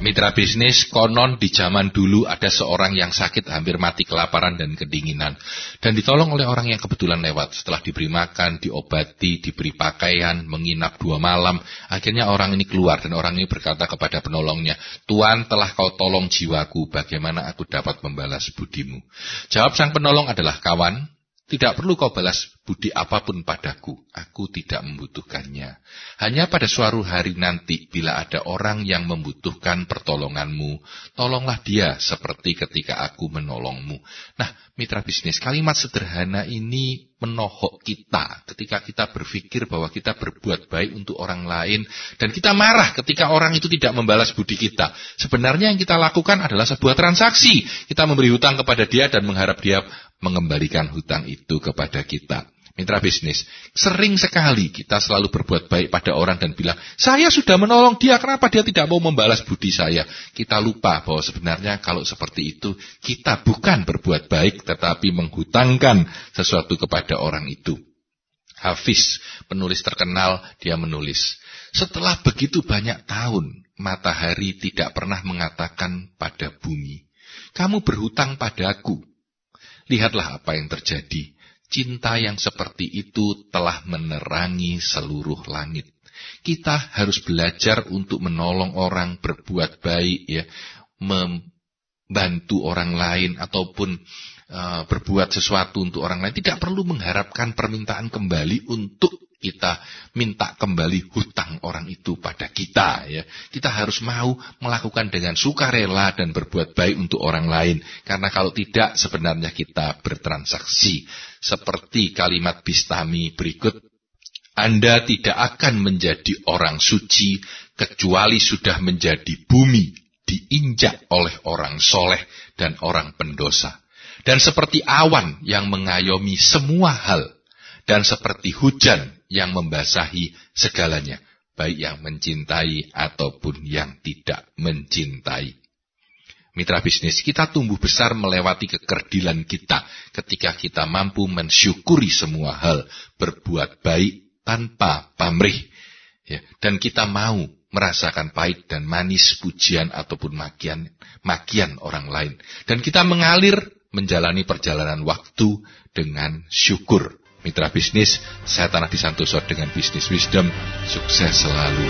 Mitra bisnis, konon di zaman dulu ada seorang yang sakit hampir mati kelaparan dan kedinginan. Dan ditolong oleh orang yang kebetulan lewat. Setelah diberi makan, diobati, diberi pakaian, menginap dua malam. Akhirnya orang ini keluar dan orang ini berkata kepada penolongnya, Tuan telah kau tolong jiwaku, bagaimana aku dapat membalas budimu? Jawab sang penolong adalah kawan, tidak perlu kau balas budi apa pun padaku, aku tidak membutuhkannya. Hanya pada suatu hari nanti, bila ada orang yang membutuhkan pertolonganmu, tolonglah dia seperti ketika aku menolongmu. Nah, mitra bisnis, kalimat sederhana ini menohok kita ketika kita berpikir bahwa kita berbuat baik untuk orang lain, dan kita marah ketika orang itu tidak membalas budi kita. Sebenarnya yang kita lakukan adalah sebuah transaksi. Kita memberi hutang kepada dia dan mengharap dia mengembalikan hutang itu kepada kita. Mitra bisnis, sering sekali kita selalu berbuat baik pada orang dan bilang, saya sudah menolong dia, kenapa dia tidak mau membalas budi saya? Kita lupa bahwa sebenarnya kalau seperti itu, kita bukan berbuat baik, tetapi menghutangkan sesuatu kepada orang itu. Hafiz, penulis terkenal, dia menulis, setelah begitu banyak tahun, matahari tidak pernah mengatakan pada bumi, kamu berhutang padaku, Lihatlah apa yang terjadi. Cinta yang seperti itu telah menerangi seluruh langit. Kita harus belajar untuk menolong orang berbuat baik ya, membantu orang lain ataupun uh, berbuat sesuatu untuk orang lain. Tidak perlu mengharapkan permintaan kembali untuk kita minta kembali hutang orang itu pada kita ya. Kita harus mau melakukan dengan sukarela dan berbuat baik untuk orang lain karena kalau tidak sebenarnya kita bertransaksi. Seperti kalimat Bistami berikut Anda tidak akan menjadi orang suci kecuali sudah menjadi bumi diinjak oleh orang soleh dan orang pendosa. Dan seperti awan yang mengayomi semua hal, dan seperti hujan yang membasahi segalanya, baik yang mencintai ataupun yang tidak mencintai. Mitra bisnis, kita tumbuh besar melewati kekerdilan kita ketika kita mampu mensyukuri semua hal, berbuat baik tanpa pamrih. Ya, dan kita mau merasakan pahit dan manis pujian ataupun makian, makian orang lain. Dan kita mengalir menjalani perjalanan waktu dengan syukur mitra bisnis, saya Tanah Disantoso dengan Bisnis Wisdom, sukses selalu.